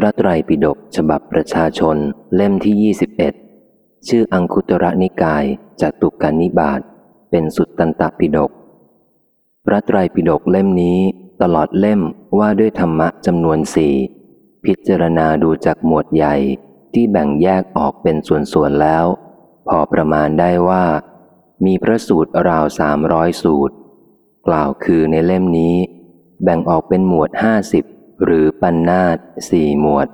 พระไตรปิฎกฉบับประชาชนเล่มที่ 21 ชื่ออังคุตระนิกายจตุกานิบาตเป็นสุตตันตปิฎกพระไตรปิฎกเล่มนี้ตลอดเล่มว่าด้วยธรรมะจำนวนสี่พิจารณาดูจากหมวดใหญ่ที่แบ่งแยกออกเป็นส่วนๆแล้ว พอประมาณได้ว่า มีพระสูตรราวสามร้อยสูตร กล่าวคือในเล่มนี้ แบ่งออกเป็นหมวดห้าสิบ หรือปันนาตสี่หมวด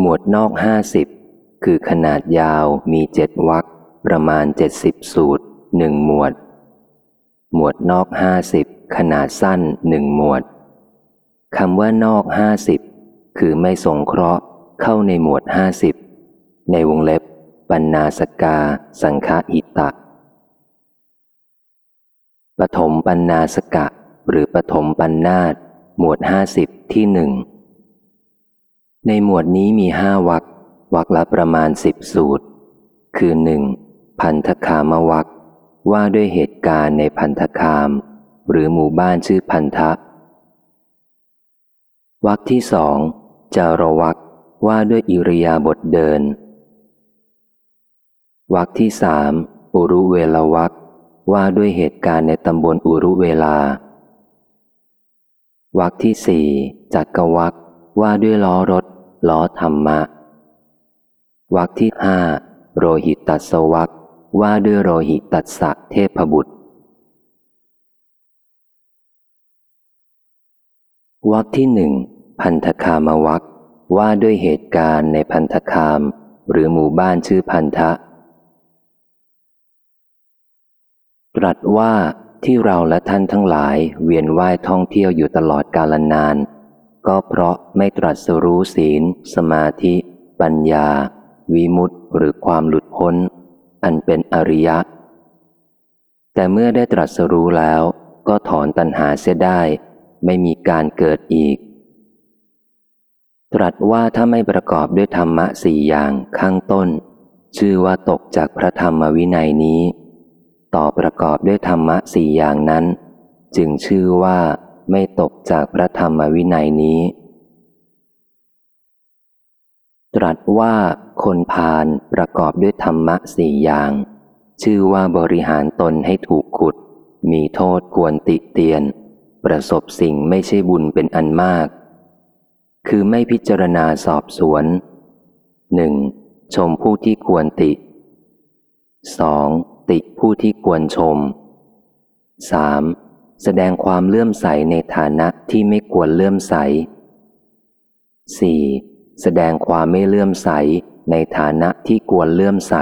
หมวดนอกห้าสิบคือขนาดยาวมีเจ็ดวักประมาณเจ็ดสิบสูตรหนึ่งหมวด หมวดนอกห้าสิบขนาดสั้นหนึ่งหมวดคำว่านอกห้าสิบคือไม่สงเคราะห์เข้าในหมวดห้าสิบในวงเล็บปันนาสกา สังฆอิตะปฐมปันนาสกะ หรือปฐมปันนาต หมวดห้าสิบที่หนึ่งในหมวดนี้มีห้าวักวักละประมาณสิบสูตร คือหนึ่งพันธคามวักว่าด้วยเหตุการณ์ในพันธคาม หรือหมู่บ้านชื่อพันธะวักที่สองจารวักว่าด้วยอิริยาบถเดินวักที่สามอุรุเวลวักว่าด้วยเหตุการณ์ในตำบลอุรุเวลา วักที่สี่จักรวักว่าด้วยล้อรถ ล้อธรรมะ วักที่ห้าโรหิตตัสวักว่าด้วยโรหิตตัสสะเทพบุตร วักที่หนึ่งพันธคามวักว่าด้วยเหตุการณ์ในพันธคาม หรือหมู่บ้านชื่อพันธะ ตรัสว่า ที่เราและท่านทั้งหลายเวียนว่ายท่องเที่ยวอยู่ตลอดกาลนาน ก็เพราะไม่ตรัสรู้ศีล สมาธิ ปัญญา วิมุตติหรือความหลุดพ้น อันเป็นอริยะ แต่เมื่อได้ตรัสรู้แล้ว ก็ถอนตัณหาเสียได้ ไม่มีการเกิดอีก ตรัสว่าถ้าไม่ประกอบด้วยธรรมะสี่อย่างข้างต้น ชื่อว่าตกจากพระธรรมวินัยนี้ ต่อประกอบด้วยธรรมะสี่อย่างนั้น จึงชื่อว่าไม่ตกจากพระธรรมวินัยนี้ ตรัสว่าคนพาลประกอบด้วยธรรมะสี่อย่าง ชื่อว่าบริหารตนให้ถูกขุด มีโทษควรติเตียน ประสบสิ่งไม่ใช่บุญเป็นอันมาก คือไม่พิจารณาสอบสวนหนึ่งชมผู้ที่ควรติสอง ติผู้ที่ควรชม 3. แสดงความเลื่อมใสในฐานะที่ไม่ควรเลื่อมใส 4. แสดงความไม่เลื่อมใสในฐานะที่ควรเลื่อมใส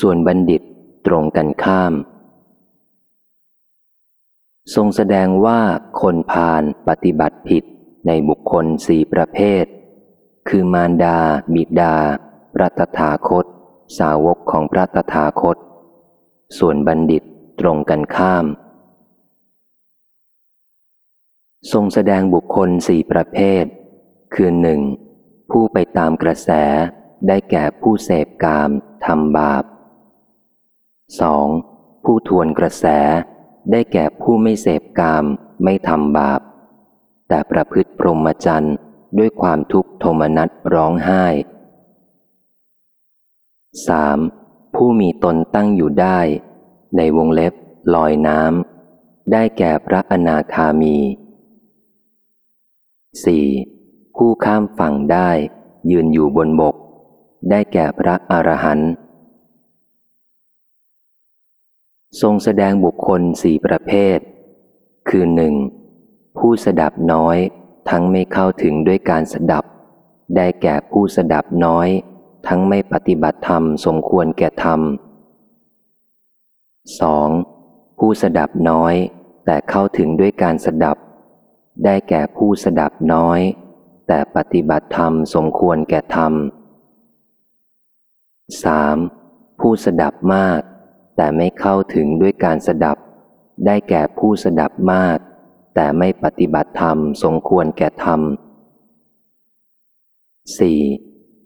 ส่วนบัณฑิตตรงกันข้าม ทรงแสดงว่าคนพาลปฏิบัติผิดในบุคคลสี่ประเภท คือมารดา บิดา รัตถาคต สาวกของพระตถาคต ส่วนบัณฑิตตรงกันข้าม ทรงแสดงบุคคลสี่ประเภท คือหนึ่งผู้ไปตามกระแสได้แก่ผู้เสพกามทำบาป 2. ผู้ทวนกระแสได้แก่ผู้ไม่เสพกามไม่ทำบาป แต่ประพฤติพรหมจรรย์ด้วยความทุกข์โทมนัสร้องไห้ 3. ผู้มีตนตั้งอยู่ได้ ในวงเล็บลอยน้ำได้แก่พระอนาคามี 4. ผู้ข้ามฝั่งได้ ยืนอยู่บนบก ได้แก่พระอรหันต์ทรงแสดงบุคคลสี่ประเภท คือหนึ่งผู้สดับน้อยทั้งไม่เข้าถึงด้วยการสดับ ได้แก่ผู้สดับน้อย ทั้งไม่ปฏิบัติธรรมสมควรแก่ธรรม 2. ผู้สดับน้อย แต่เข้าถึงด้วยการสดับ ได้แก่ผู้สดับน้อย แต่ปฏิบัติธรรมสมควรแก่ธรรม 3. ผู้สดับมาก แต่ไม่เข้าถึงด้วยการสดับ ได้แก่ผู้สดับมาก แต่ไม่ปฏิบัติธรรมสมควรแก่ธรรม 4.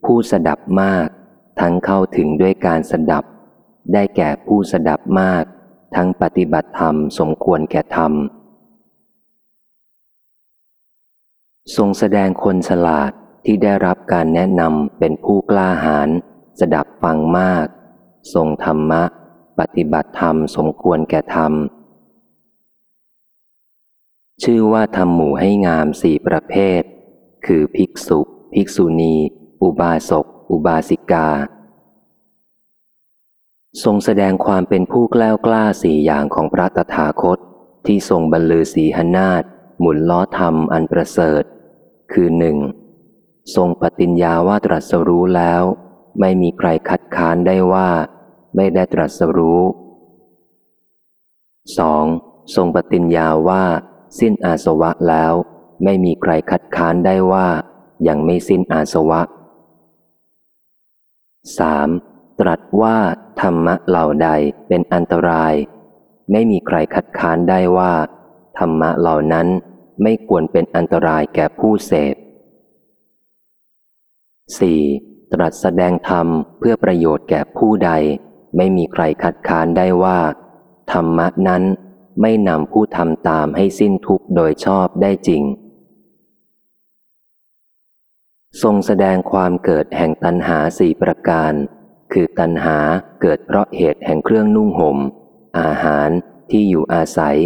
ผู้สดับมาก ทั้งเข้าถึงด้วยการสดับ ได้แก่ผู้สดับมาก ทั้งปฏิบัติธรรมสมควรแก่ธรรม ทรงแสดงคนฉลาดที่ได้รับการแนะนำเป็นผู้กล้าหาญสดับฟังมาก ทรงธรรมะ ปฏิบัติธรรมสมควรแก่ธรรม ชื่อว่าทำหมู่ให้งามสี่ประเภท คือภิกษุ ภิกษุณี อุบาสก อุบาสิกา ทรงแสดงความเป็นผู้กล้ากล้าสี่อย่างของพระตถาคต ที่ทรงบรรลือสีหนาฏหมุนล้อธรรมอันประเสริฐ คือหนึ่งทรงปฏิญญาว่าตรัสรู้แล้ว ไม่มีใครคัดค้านได้ว่า ไม่ได้ตรัสรู้ 2. ทรงปฏิญญาว่า สิ้นอาสวะแล้ว ไม่มีใครคัดค้านได้ว่า ยังไม่สิ้นอาสวะ 3. ตรัสว่าธรรมะเหล่าใดเป็นอันตราย ไม่มีใครคัดค้านได้ว่า ธรรมะเหล่านั้นไม่ควรเป็นอันตรายแก่ผู้เสพ 4. ตรัสแสดงธรรมเพื่อประโยชน์แก่ผู้ใด ไม่มีใครคัดค้านได้ว่า ธรรมะนั้นไม่นำผู้ทำตามให้สิ้นทุกข์โดยชอบได้จริง ทรงแสดงความเกิดแห่งตัณหาสี่ประการ คือตัณหาเกิดเพราะเหตุแห่งเครื่องนุ่งหม่ม อาหารที่อยู่อาศัย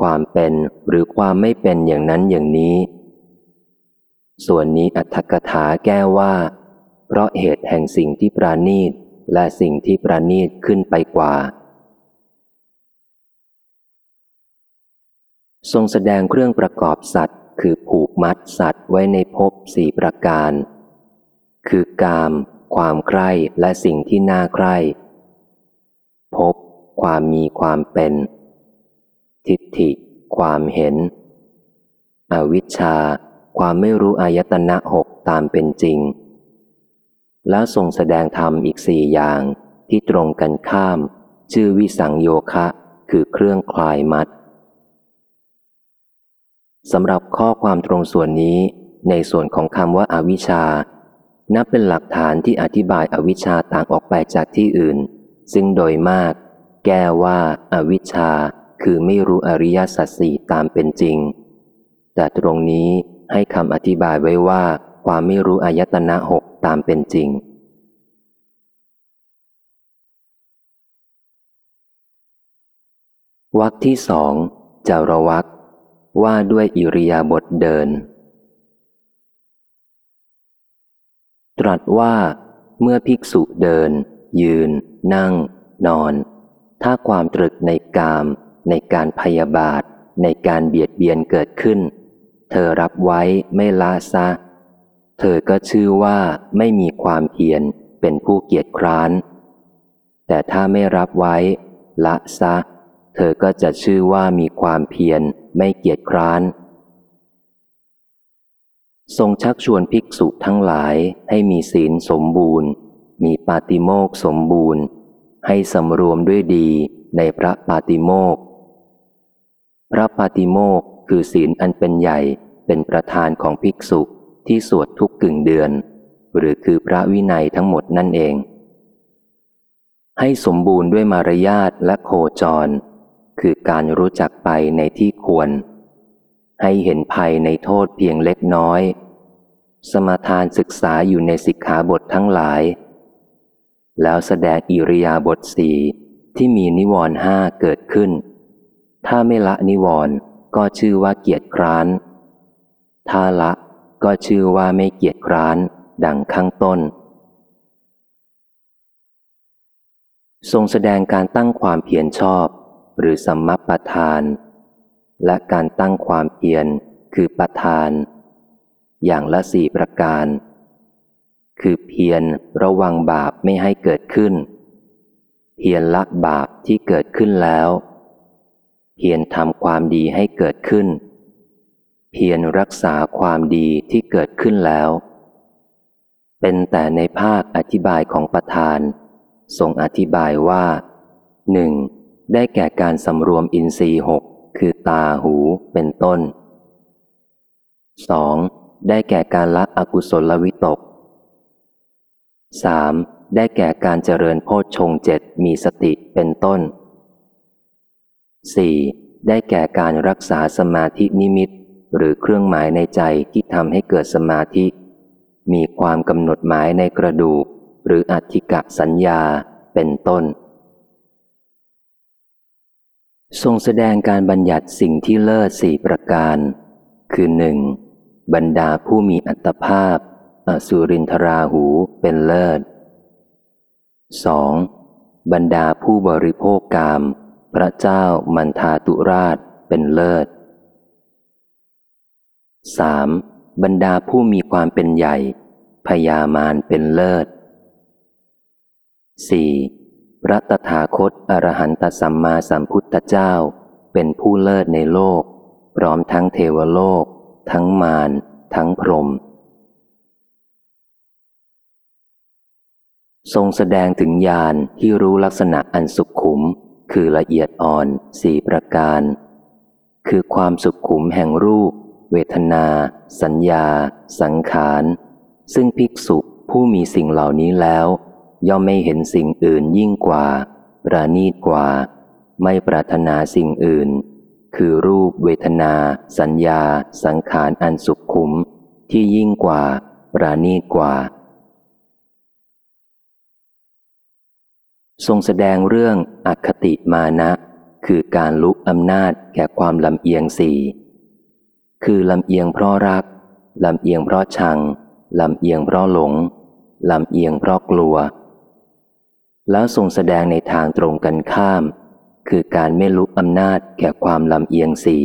ความเป็นหรือความไม่เป็นอย่างนั้นอย่างนี้ ส่วนนี้อัตถกถาแก้ว่า เพราะเหตุแห่งสิ่งที่ปราณีตและสิ่งที่ประณีตขึ้นไปกว่า ทรงแสดงเครื่องประกอบสัตว์ คือผูกมัดสัตว์ไว้ในภพสี่ประการ คือกาม ความใคร่และสิ่งที่น่าใคร่ภพความมีความเป็น ทิฏฐิ ความเห็น อวิชชา ความไม่รู้อายตนะหกตามเป็นจริง แล้วทรงแสดงธรรมอีกสี่อย่างที่ตรงกันข้าม ชื่อวิสังโยคะ คือเครื่องคลายมัด สำหรับข้อความตรงส่วนนี้ ในส่วนของคำว่าอาวิชชา นับเป็นหลักฐานที่อธิบายอวิชชาต่างออกไปจากที่อื่น ซึ่งโดยมาก แก้ว่าอาวิชชา คือไม่รู้อริยสัจสี่ตามเป็นจริง แต่ตรงนี้ให้คำอธิบายไว้ว่า ความไม่รู้อายตนะหกตามเป็นจริงวรรคที่สองจารวัก ว่าด้วยอิริยาบถเดิน ตรัสว่า เมื่อภิกษุเดิน ยืน นั่ง นอน ถ้าความตรึกในกาม ในการพยาบาท ในการเบียดเบียนเกิดขึ้น เธอรับไว้ไม่ละซะ เธอก็ชื่อว่าไม่มีความเพียรเป็นผู้เกียจคร้าน แต่ถ้าไม่รับไว้ ละซะเธอก็จะชื่อว่ามีความเพียรไม่เกียจคร้าน ทรงชักชวนภิกษุทั้งหลายให้มีศีลสมบูรณ์ มีปาติโมกสมบูรณ์ ให้สำรวมด้วยดีในพระปาติโมกพระปาติโมกคือศีลอันเป็นใหญ่เป็นประธานของภิกษุที่สวดทุกกึ่งเดือน หรือคือพระวินัยทั้งหมดนั่นเอง ให้สมบูรณ์ด้วยมารยาทและโคจร คือการรู้จักไปในที่ควร ให้เห็นภัยในโทษเพียงเล็กน้อย สมาทานศึกษาอยู่ในสิกขาบททั้งหลาย แล้วแสดงอิริยาบถสีที่มีนิวรณ์ห้าเกิดขึ้น ถ้าไม่ละนิวรณ์ก็ชื่อว่าเกียรติคร้าน ถ้าละก็ชื่อว่าไม่เกียรติคร้าน ดังข้างต้น ทรงแสดงการตั้งความเพียรชอบ หรือสัมมัปปทาน และการตั้งความเพียรคือประทาน อย่างละสี่ประการ คือเพียรระวังบาปไม่ให้เกิดขึ้น เพียรละบาปที่เกิดขึ้นแล้ว เพียรทำความดีให้เกิดขึ้น เพียรรักษาความดีที่เกิดขึ้นแล้ว เป็นแต่ในภาคอธิบายของประธานทรงอธิบายว่าหนึ่ง ได้แก่การสำรวมอินทรีย์หกคือตาหูเป็นต้น 2. ได้แก่การละอกุศลวิตก 3. ได้แก่การเจริญโพชฌงเจ็ดมีสติเป็นต้น 4. ได้แก่การรักษาสมาธินิมิต หรือเครื่องหมายในใจที่ทำให้เกิดสมาธิ มีความกำหนดหมายในกระดูก หรืออัติกะสัญญาเป็นต้น ทรงแสดงการบัญญัติสิ่งที่เลิศสี่ประการ คือหนึ่งบรรดาผู้มีอัตภาพ อสุรินทราหูเป็นเลิศ 2. บรรดาผู้บริโภคกาม พระเจ้ามันทาตุราชเป็นเลิศ 3. บรรดาผู้มีความเป็นใหญ่พยามารเป็นเลิศ 4. พระตถาคตอรหันตสัมมาสัมพุทธเจ้า เป็นผู้เลิศในโลก พร้อมทั้งเทวโลก ทั้งมารทั้งพรหมทรงแสดงถึงญาณที่รู้ลักษณะอันสุขขุม คือละเอียดอ่อนสี่ประการ คือความสุขขุมแห่งรูป เวทนา สัญญา สังขาร ซึ่งภิกษุผู้มีสิ่งเหล่านี้แล้ว ย่อมไม่เห็นสิ่งอื่นยิ่งกว่า ประณีตกว่า ไม่ปรารถนาสิ่งอื่น คือรูปเวทนา สัญญา สังขารอันสุขขุม ที่ยิ่งกว่า ประณีตกว่า ทรงแสดงเรื่องอคติมานะ คือการลุกอำนาจแก่ความลำเอียงสี่คือลำเอียงเพราะรัก ลำเอียงเพราะชัง ลำเอียงเพราะหลง ลำเอียงเพราะกลัว แล้วทรงแสดงในทางตรงกันข้าม คือการไม่ลุกอำนาจแก่ความลำเอียงสี่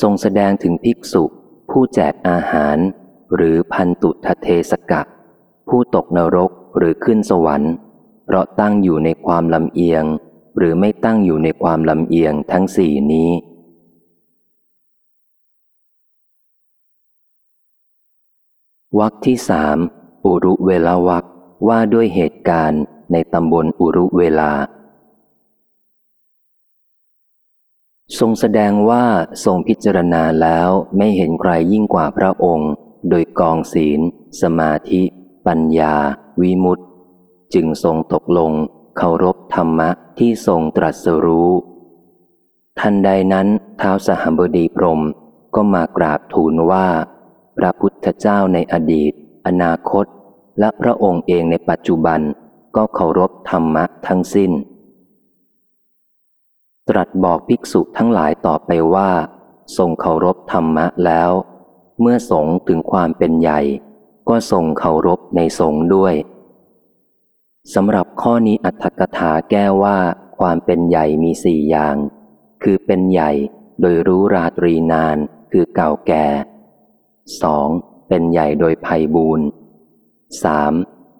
ทรงแสดงถึงภิกษุผู้แจกอาหาร หรือพันตุทเทสกะ ผู้ตกนรกหรือขึ้นสวรรค์ เพราะตั้งอยู่ในความลำเอียง หรือไม่ตั้งอยู่ในความลำเอียงทั้งสี่นี้ วักที่สาม อุรุเวลาวักว่าด้วยเหตุการณ์ในตำบลอุรุเวลา ทรงแสดงว่าทรงพิจารณาแล้วไม่เห็นใครยิ่งกว่าพระองค์ โดยกองศีล สมาธิ ปัญญา วิมุตติจึงทรงตกลงเคารพธรรมะที่ทรงตรัสรู้ ทันใดนั้นท้าวสหบดีพรมก็มากราบทูลว่า พระพุทธเจ้าในอดีต อนาคต และพระองค์เองในปัจจุบันก็เคารพธรรมะทั้งสิ้น ตรัสบอกภิกษุทั้งหลายต่อไปว่า ทรงเคารพธรรมะแล้ว เมื่อสงถึงความเป็นใหญ่ ก็ทรงเคารพในสงด้วยสำหรับข้อนี้อัตถกถาแก้ว่าความเป็นใหญ่มีสี่อย่าง คือเป็นใหญ่โดยรู้ราตรีนานคือเก่าแก่สอง เป็นใหญ่โดยภัยบูนสาม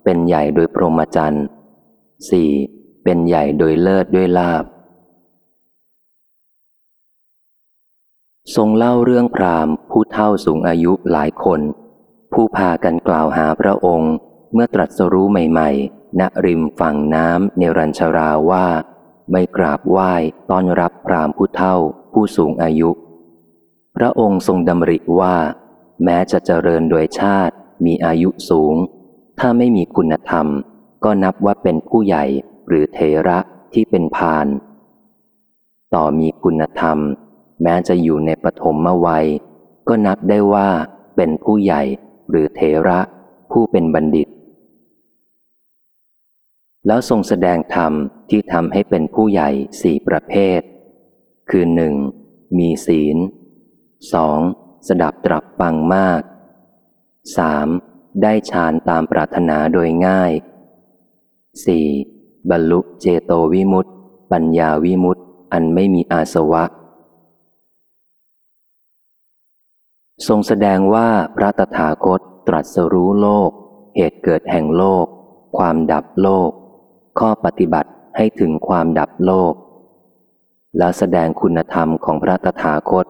เป็นใหญ่โดยพรหมจรรย์สี่เป็นใหญ่โดยเลิศด้วยลาบ ทรงเล่าเรื่องพราหมณ์ผู้เท่าสูงอายุหลายคน ผู้พากันกล่าวหาพระองค์เมื่อตรัสรู้ใหม่ ๆ ณริมฝั่งน้ำเนรัญชราว่า ไม่กราบไหว้ต้อนรับพราหมณ์ผู้เท่าผู้สูงอายุ พระองค์ทรงดำริว่า แม้จะเจริญโดยชาติ มีอายุสูง ถ้าไม่มีคุณธรรม ก็นับว่าเป็นผู้ใหญ่หรือเทระที่เป็นพาน ต่อมีคุณธรรม แม้จะอยู่ในปฐมวัย ก็นับได้ว่าเป็นผู้ใหญ่หรือเทระผู้เป็นบัณฑิต แล้วทรงแสดงธรรมที่ทำให้เป็นผู้ใหญ่สี่ประเภท คือหนึ่งมีศีลสอง สดับตรับฟังมากสามได้ฌานตามปรารถนาโดยง่ายสี่บรรลุเจโตวิมุตติ ปัญญาวิมุตติ อันไม่มีอาสวะ ทรงแสดงว่าพระตถาคตตรัสรู้โลก เหตุเกิดแห่งโลก ความดับโลก ข้อปฏิบัติให้ถึงความดับโลก แล้วแสดงคุณธรรมของพระตถาคต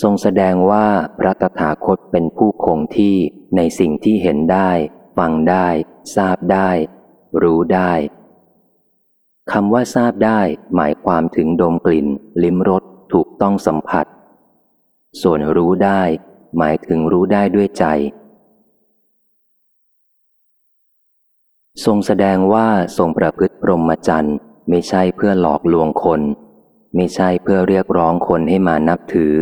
ทรงแสดงว่าพระตถาคตเป็นผู้คงที่ในสิ่งที่เห็นได้ ฟังได้ ทราบได้ รู้ได้คำว่าทราบได้หมายความถึงดมกลิ่น ลิ้มรสถูกต้องสัมผัส ส่วนรู้ได้ หมายถึงรู้ได้ด้วยใจ ทรงแสดงว่าทรงประพฤติพรหมจรรย์ไม่ใช่เพื่อหลอกลวงคน ไม่ใช่เพื่อเรียกร้องคนให้มานับถือ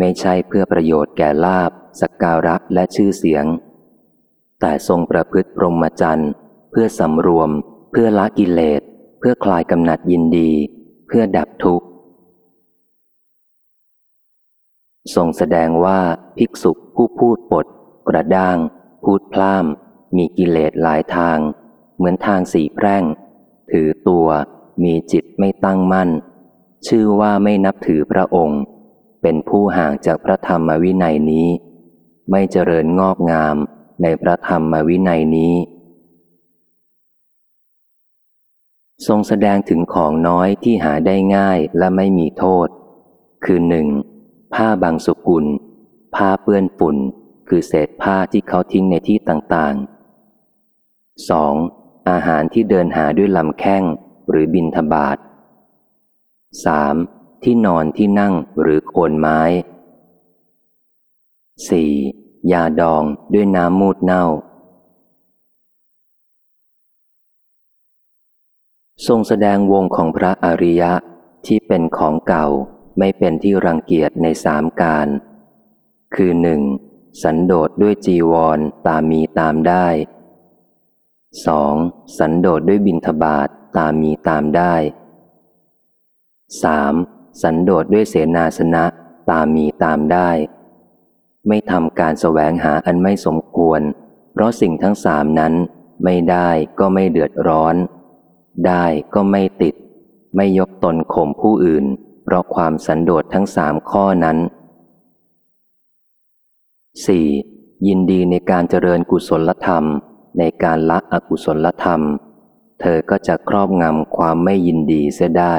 ไม่ใช่เพื่อประโยชน์แก่ลาบสักการะและชื่อเสียง แต่ทรงประพฤติพรหมจรรย์เพื่อสำรวม เพื่อละกิเลส เพื่อคลายกำหนัดยินดี เพื่อดับทุกข์ทรงแสดงว่าภิกษุผู้พูดปด กระด้าง พูดพล่าม มีกิเลสหลายทาง เหมือนทางสีแพร่ง ถือตัว มีจิตไม่ตั้งมั่น ชื่อว่าไม่นับถือพระองค์ เป็นผู้ห่างจากพระธรรมวินัยนี้ ไม่เจริญงอกงามในพระธรรมวินัยนี้ ทรงแสดงถึงของน้อยที่หาได้ง่ายและไม่มีโทษ คือหนึ่งผ้าบางสุกุล ผ้าเปื้อนฝุ่น คือเศษผ้าที่เขาทิ้งในที่ต่างๆ 2. อาหารที่เดินหาด้วยลำแข้งหรือบินทบาท 3. ที่นอนที่นั่งหรือโคนไม้ 4. ยาดองด้วยน้ำมูดเน่า ทรงแสดงวงของพระอริยะที่เป็นของเก่าไม่เป็นที่รังเกียจในสามการ คือหนึ่งสันโดษด้วยจีวรตามมีตามได้ 2. สันโดษด้วยบินทบาทตามมีตามได้ 3. สันโดษด้วยเสนาสนะตามมีตามได้ ไม่ทำการแสวงหาอันไม่สมควร เพราะสิ่งทั้งสามนั้นไม่ได้ก็ไม่เดือดร้อน ได้ก็ไม่ติด ไม่ยกตนข่มผู้อื่น เพราะความสันโดษทั้งสามข้อนั้น 4. ยินดีในการเจริญกุศลธรรม ในการละอกุศลธรรม เธอก็จะครอบงำความไม่ยินดีเสียได้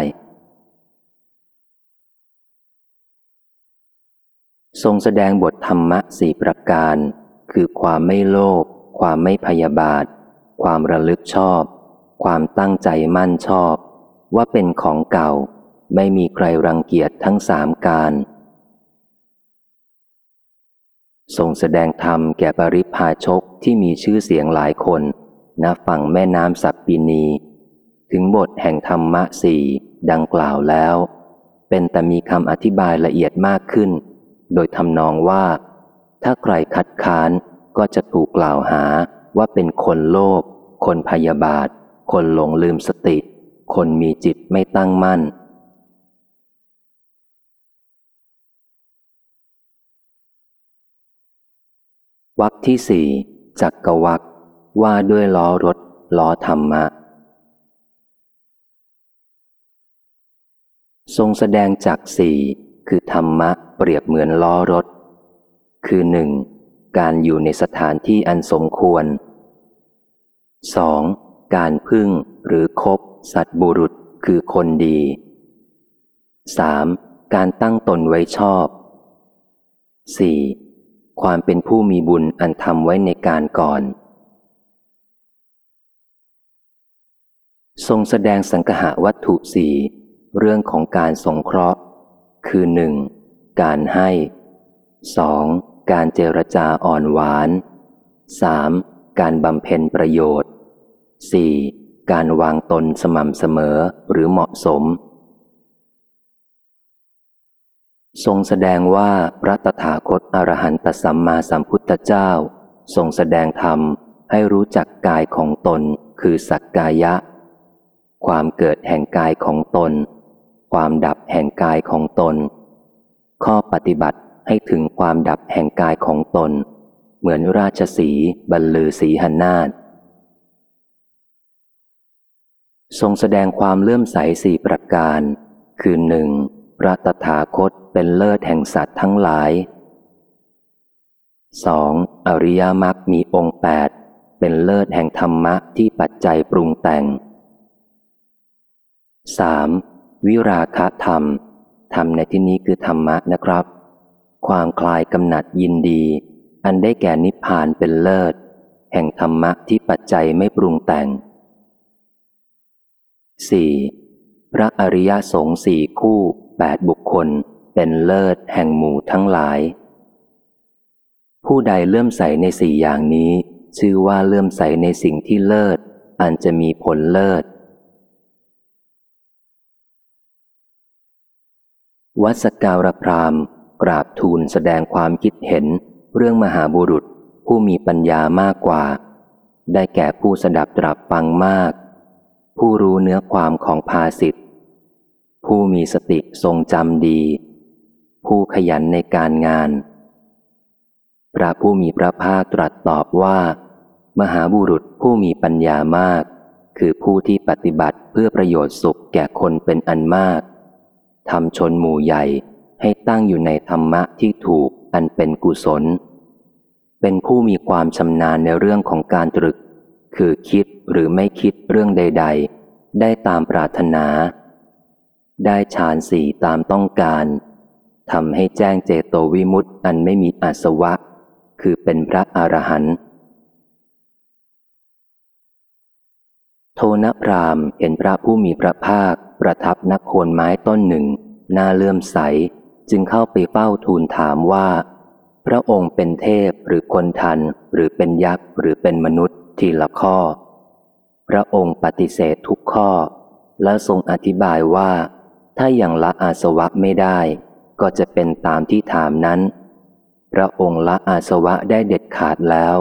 ทรงแสดงบทธรรมะสี่ประการ คือความไม่โลภความไม่พยาบาท ความระลึกชอบ ความตั้งใจมั่นชอบ ว่าเป็นของเก่า ไม่มีใครรังเกียจทั้งสามการ ทรงแสดงธรรมแก่ปริพาชกที่มีชื่อเสียงหลายคนณฝั่งแม่น้ำสัปปินี ถึงบทแห่งธรรมะสี่ดังกล่าวแล้ว เป็นแต่มีคำอธิบายละเอียดมากขึ้น โดยทำนองว่า ถ้าใครคัดค้านก็จะถูกกล่าวหาว่าเป็นคนโลภคนพยาบาท คนหลงลืมสติ คนมีจิตไม่ตั้งมั่น วักที่สี่จักกวักว่าด้วยล้อรถล้อธรรมะ ทรงแสดงจักสี่คือธรรมะ ปรียบเหมือนล้อรถ คือหนึ่งการอยู่ในสถานที่อันสมควร 2. การพึ่งหรือคบ สัตบุรุษคือคนดี 3. การตั้งตนไว้ชอบ 4. ความเป็นผู้มีบุญอันทำไว้ในการก่อน ทรงแสดงสังหะวัตถุสี่เรื่องของการสงเคราะห์ คือหนึ่ง การให้ 2. การเจรจาอ่อนหวาน 3. การบำเพ็ญประโยชน์ 4. การวางตนสม่ำเสมอหรือเหมาะสม ทรงแสดงว่าพระตถาคตอรหันตสัมมาสัมพุทธเจ้า ทรงแสดงธรรมให้รู้จักกายของตนคือสักกายะ ความเกิดแห่งกายของตน ความดับแห่งกายของตน ข้อปฏิบัติให้ถึงความดับแห่งกายของตน เหมือนราชสีบรรลือสีหนาฏทรงแสดงความเลื่อมใสสี่ประการ คือหนึ่งพระตถาคตเป็นเลิศแห่งสัตว์ทั้งหลาย 2. อริยมรรคมีองค์แปดเป็นเลิศแห่งธรรมะที่ปัจจัยปรุงแต่ง 3. วิราคะธรรม ธรรมในที่นี้คือธรรมะนะครับ ความคลายกำหนัดยินดี อันได้แก่นิพพานเป็นเลิศ แห่งธรรมะที่ปัจจัยไม่ปรุงแต่ง 4. พระอริยสงฆ์สี่คู่แปดบุคคล เป็นเลิศแห่งหมู่ทั้งหลาย ผู้ใดเลื่อมใสในสี่อย่างนี้ ชื่อว่าเลื่อมใสในสิ่งที่เลิศ อันจะมีผลเลิศ วัดสการพรามกราบทูลแสดงความคิดเห็น เรื่องมหาบุรุษผู้มีปัญญามากกว่า ได้แก่ผู้สดับตรับฟังมาก ผู้รู้เนื้อความของภาสิทธผู้มีสติทรงจำดี ผู้ขยันในการงาน พระผู้มีพระภาคตรัสตอบว่า มหาบุรุษผู้มีปัญญามาก คือผู้ที่ปฏิบัติเพื่อประโยชน์สุขแก่คนเป็นอันมาก ทำชนหมู่ใหญ่ให้ตั้งอยู่ในธรรมะที่ถูกอันเป็นกุศล เป็นผู้มีความชำนาญในเรื่องของการตรึก คือคิดหรือไม่คิดเรื่องใด ๆ ได้ตามปรารถนา ได้ฌานสี่ตามต้องการทำให้แจ้งเจโตวิมุตต์อันไม่มีอาสวะ คือเป็นพระอรหันต์ โทนพรามเห็นพระผู้มีพระภาค ประทับนักโคนไม้ต้นหนึ่งหน้าเลื่อมใส จึงเข้าไปเฝ้าทูลถามว่า พระองค์เป็นเทพหรือคนทัน หรือเป็นยักษ์หรือเป็นมนุษย์ทีละข้อ พระองค์ปฏิเสธทุกข้อ แล้วทรงอธิบายว่า ถ้าอย่างละอาสวะไม่ได้ ก็จะเป็นตามที่ถามนั้น พระองค์ละอาสวะได้เด็ดขาดแล้ว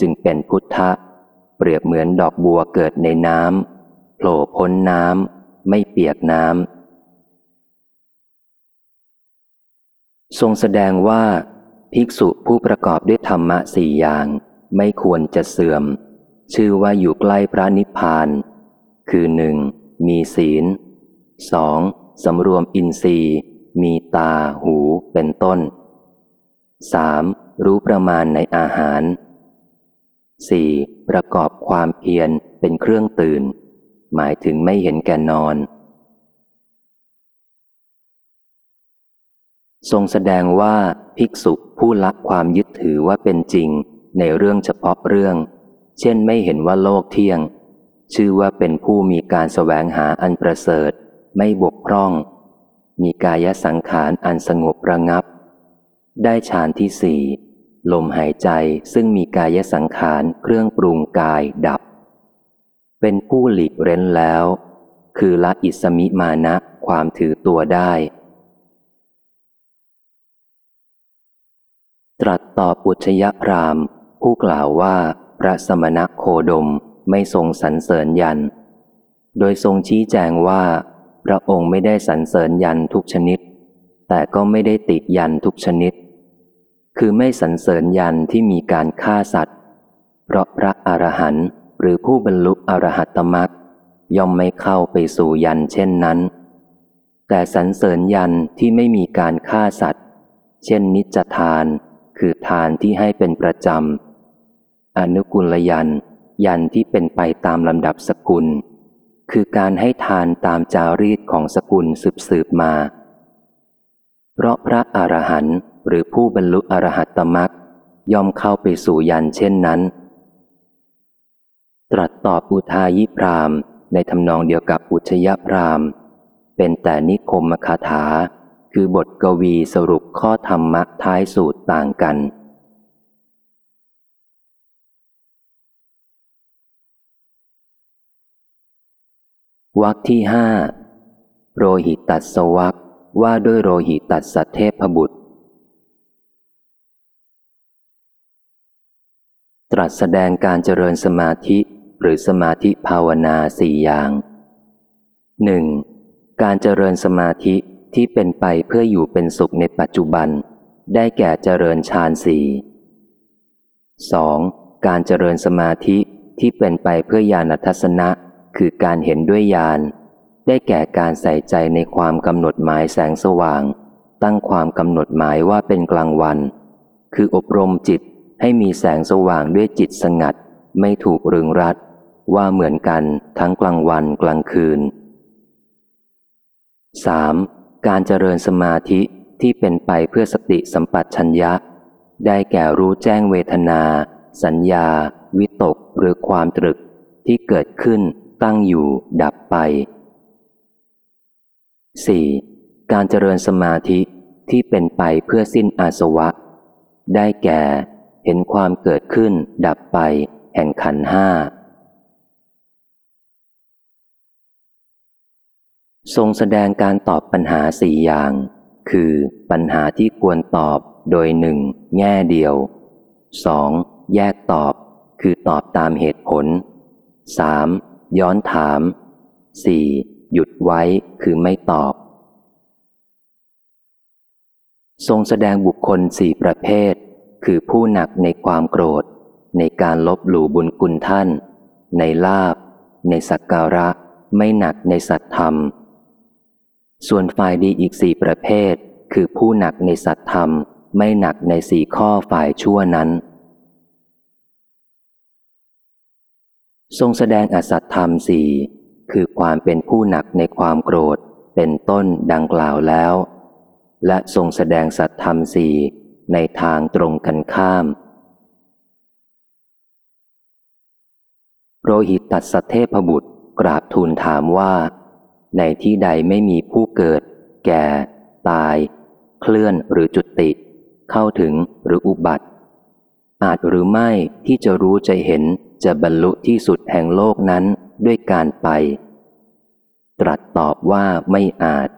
จึงเป็นพุทธะ เปรียบเหมือนดอกบัวเกิดในน้ำโผล่พ้นน้ำไม่เปียกน้ำทรงแสดงว่า ภิกษุผู้ประกอบด้วยธรรมะสี่อย่าง ไม่ควรจะเสื่อม ชื่อว่าอยู่ใกล้พระนิพพาน คือหนึ่งมีศีลสองสำรวมอินทรีย์ มีตาหูเป็นต้นสามรู้ประมาณในอาหารสี่ ประกอบความเพียรเป็นเครื่องตื่น หมายถึงไม่เห็นแก่นอน ทรงแสดงว่าภิกษุผู้ละความยึดถือว่าเป็นจริงในเรื่องเฉพาะเรื่อง เช่นไม่เห็นว่าโลกเที่ยง ชื่อว่าเป็นผู้มีการสแสวงหาอันประเสริฐ ไม่บกพร่อง มีกายสังขารอันสงบระงับ ได้ฌานที่สี่ ลมหายใจซึ่งมีกายสังขารเครื่องปรุงกายดับ เป็นผู้หลีกเร้นแล้ว คือละอิสมิมานะความถือตัวได้ ตรัสตอบอุชยพรามผู้กล่าวว่าพระสมณโคดมไม่ทรงสรรเสริญยัน โดยทรงชี้แจงว่า พระองค์ไม่ได้สรรเสริญยันทุกชนิด แต่ก็ไม่ได้ติยันทุกชนิด คือไม่สรรเสริญยันที่มีการฆ่าสัตว์ เพราะพระอรหันต์หรือผู้บรรลุอรหัตมรักย่อมไม่เข้าไปสู่ยันเช่นนั้น แต่สรรเสริญยันที่ไม่มีการฆ่าสัตว์ เช่นนิจทาน คือทานที่ให้เป็นประจำ อนุกุลยัน ยันที่เป็นไปตามลำดับสกุล คือการให้ทานตามจารีตของสกุลสืบสืบมา เพราะพระอรหันต์ หรือผู้บรรลุอรหัตตมรักย่อมเข้าไปสู่ยันเช่นนั้น ตรัสตอบอุทายิพรามในทำนองเดียวกับอุชยพรามเป็นแต่นิคมคาถา คือบทกวีสรุปข้อธรรมะท้ายสูตรต่างกัน วักที่ห้าโรหิตัสวักว่าด้วยโรหิตัสเทพบุตร ตรัสแสดงการเจริญสมาธิหรือสมาธิภาวนาสี่อย่างหนึ่งการเจริญสมาธิที่เป็นไปเพื่ออยู่เป็นสุขในปัจจุบัน ได้แก่เจริญฌานสี่สองการเจริญสมาธิที่เป็นไปเพื่อญาณทัศนะ คือการเห็นด้วยญาณได้แก่การใส่ใจในความกำหนดหมายแสงสว่าง ตั้งความกำหนดหมายว่าเป็นกลางวัน คืออบรมจิต ให้มีแสงสว่างด้วยจิตสงัด ไม่ถูกรึงรัดว่าเหมือนกันทั้งกลางวันกลางคืน 3. การเจริญสมาธิที่เป็นไปเพื่อสติสัมปชัญญะ ได้แก่รู้แจ้งเวทนา สัญญา วิตกหรือความตรึกที่เกิดขึ้นตั้งอยู่ดับไป 4. การเจริญสมาธิที่เป็นไปเพื่อสิ้นอาสวะ ได้แก่ เห็นความเกิดขึ้นดับไปแห่งขันห้า ทรงแสดงการตอบปัญหาสี่อย่าง คือปัญหาที่ควรตอบโดยหนึ่งแง่เดียว 2. แยกตอบ คือตอบตามเหตุผล 3. ย้อนถาม 4. หยุดไว้คือไม่ตอบ ทรงแสดงบุคคลสี่ประเภท คือผู้หนักในความโกรธ ในการลบหลู่บุญคุณท่าน ในลาบ ในสักการะ ไม่หนักในสัตธรรม ส่วนฝ่ายดีอีกสี่ประเภท คือผู้หนักในสัตธรรม ไม่หนักในสี่ข้อฝ่ายชั่วนั้น ทรงแสดงอสัตธรรมสี่คือความเป็นผู้หนักในความโกรธเป็นต้นดังกล่าวแล้ว และทรงแสดงสัตธรรมสี่ ในทางตรงกันข้าม โรหิตตัสเทพบุตรกราบทูลถามว่า ในที่ใดไม่มีผู้เกิด แก่ ตาย เคลื่อนหรือจุติ เข้าถึงหรืออุบัติ อาจหรือไม่ที่จะรู้จะเห็นจะบรรลุที่สุดแห่งโลกนั้นด้วยการไป ตรัสตอบว่าไม่อาจ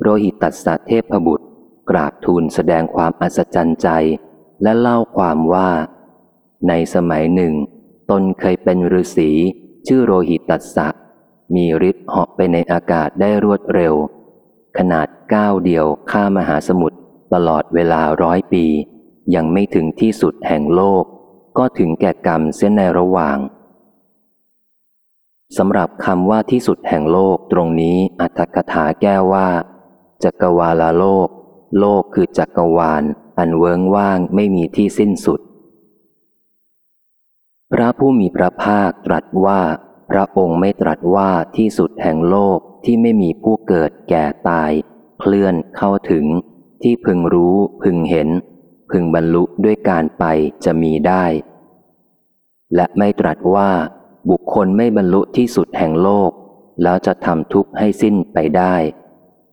โรหิตัสสะเทพบุตร กราบทูลแสดงความอัศจรรย์ใจ และเล่าความว่า ในสมัยหนึ่ง ตนเคยเป็นฤาษีชื่อโรหิตัสสะ มีฤทธิ์เหาะไปในอากาศได้รวดเร็ว ขนาดก้าวเดียวข้ามหาสมุทรตลอดเวลาร้อยปี ยังไม่ถึงที่สุดแห่งโลก ก็ถึงแก่กรรมเส้นในระหว่างสำหรับคำว่าที่สุดแห่งโลกตรงนี้อัตถกถาแก้ว่าจักรวาลโลก โลกคือจักรวาล อันเวิงว่างไม่มีที่สิ้นสุด พระผู้มีพระภาคตรัสว่า พระองค์ไม่ตรัสว่าที่สุดแห่งโลกที่ไม่มีผู้เกิดแก่ตาย เคลื่อนเข้าถึง ที่พึงรู้พึงเห็น พึงบรรลุด้วยการไปจะมีได้ และไม่ตรัสว่า บุคคลไม่บรรลุที่สุดแห่งโลก แล้วจะทำทุกข์ให้สิ้นไปได้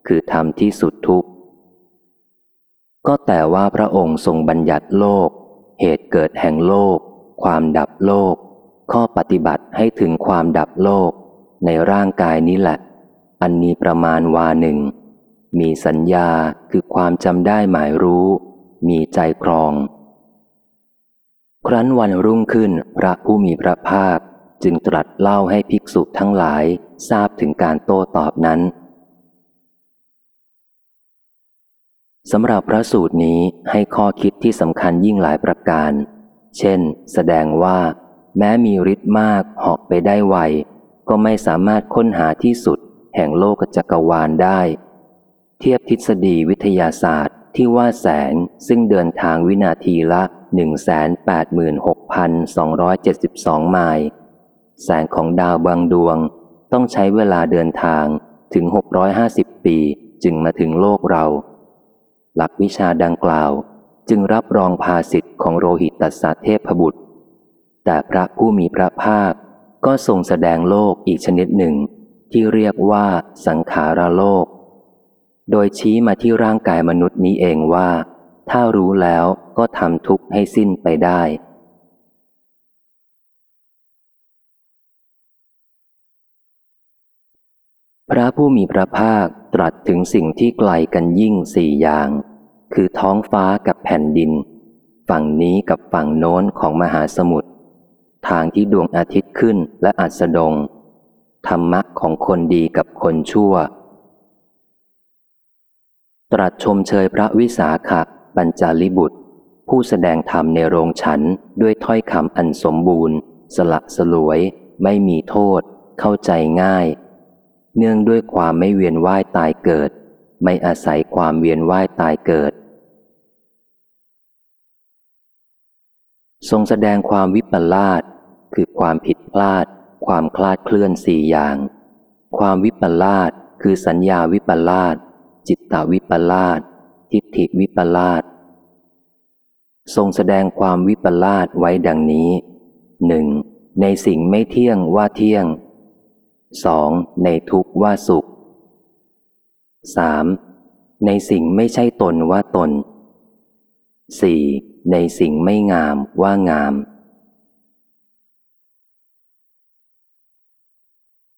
คือทำที่สุดทุกข์ ก็แต่ว่าพระองค์ทรงบัญญัติโลก เหตุเกิดแห่งโลก ความดับโลก ข้อปฏิบัติให้ถึงความดับโลก ในร่างกายนี้แหละ อันมีประมาณวาหนึ่ง มีสัญญาคือความจำได้หมายรู้ มีใจครอง ครั้นวันรุ่งขึ้นพระผู้มีพระภาคจึงตรัสเล่าให้ภิกษุทั้งหลายทราบถึงการโต้ตอบนั้น สำหรับพระสูตรนี้ให้ข้อคิดที่สำคัญยิ่งหลายประการ เช่น แสดงว่า แม้มีฤทธิ์มากเหาะไปได้ไว ก็ไม่สามารถค้นหาที่สุด แห่งโลกจักรวาลได้ เทียบทฤษฎีวิทยาศาสตร์ที่ว่าแสงซึ่งเดินทางวินาทีละ 186,272 ไมล์แสงของดาวบางดวง ต้องใช้เวลาเดินทางถึง 650 ปีจึงมาถึงโลกเรา หลักวิชาดังกล่าว จึงรับรองภาสิทธิ์ของโรหิตตัสเทพบุตร แต่พระผู้มีพระภาคก็ทรงแสดงโลกอีกชนิดหนึ่ง ที่เรียกว่าสังขารโลก โดยชี้มาที่ร่างกายมนุษย์นี้เองว่า ถ้ารู้แล้วก็ทำทุกข์ให้สิ้นไปได้ พระผู้มีพระภาคตรัสถึงสิ่งที่ไกลกันยิ่งสี่อย่าง คือท้องฟ้ากับแผ่นดิน ฝั่งนี้กับฝั่งโน้นของมหาสมุทรทางที่ดวงอาทิตย์ขึ้นและอัสดง ธรรมะของคนดีกับคนชั่ว ตรัสชมเชยพระวิสาขะปัญจาลิบุตร ผู้แสดงธรรมในโรงฉันด้วยถ้อยคำอันสมบูรณ์ สละสลวย ไม่มีโทษ เข้าใจง่าย เนื่องด้วยความไม่เวียนว่ายตายเกิด ไม่อาศัยความเวียนว่ายตายเกิด ทรงแสดงความวิปลาสคือความผิดพลาด ความคลาดเคลื่อนสี่อย่าง ความวิปลาสคือสัญญาวิปลาสจิตตวิปลาสทิฏฐิวิปลาสทรงแสดงความวิปลาสไว้ดังนี้หนึ่งในสิ่งไม่เที่ยงว่าเที่ยง สองในทุกว่าสุขสามในสิ่งไม่ใช่ตนว่าตนสี่ในสิ่งไม่งามว่างาม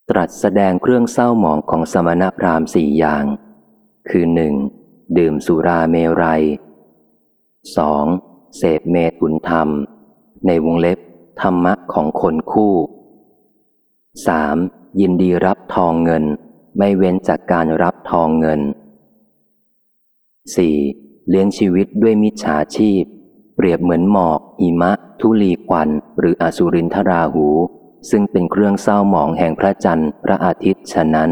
ตรัสแสดงเครื่องเศร้าหมองของสมณพราหมณ์สี่อย่าง คือหนึ่งดื่มสุราเมรัย 2. เสพเมตุนธรรม ในวงเล็บธรรมะของคนคู่ 3. ยินดีรับทองเงิน ไม่เว้นจากการรับทองเงิน 4. เลี้ยงชีวิตด้วยมิจฉาชีพ เปรียบเหมือนหมอกหิมะ ทุลีควัน หรืออสุรินทราหู ซึ่งเป็นเครื่องเศร้าหมองแห่งพระจันทร์พระอาทิตย์ฉะนั้น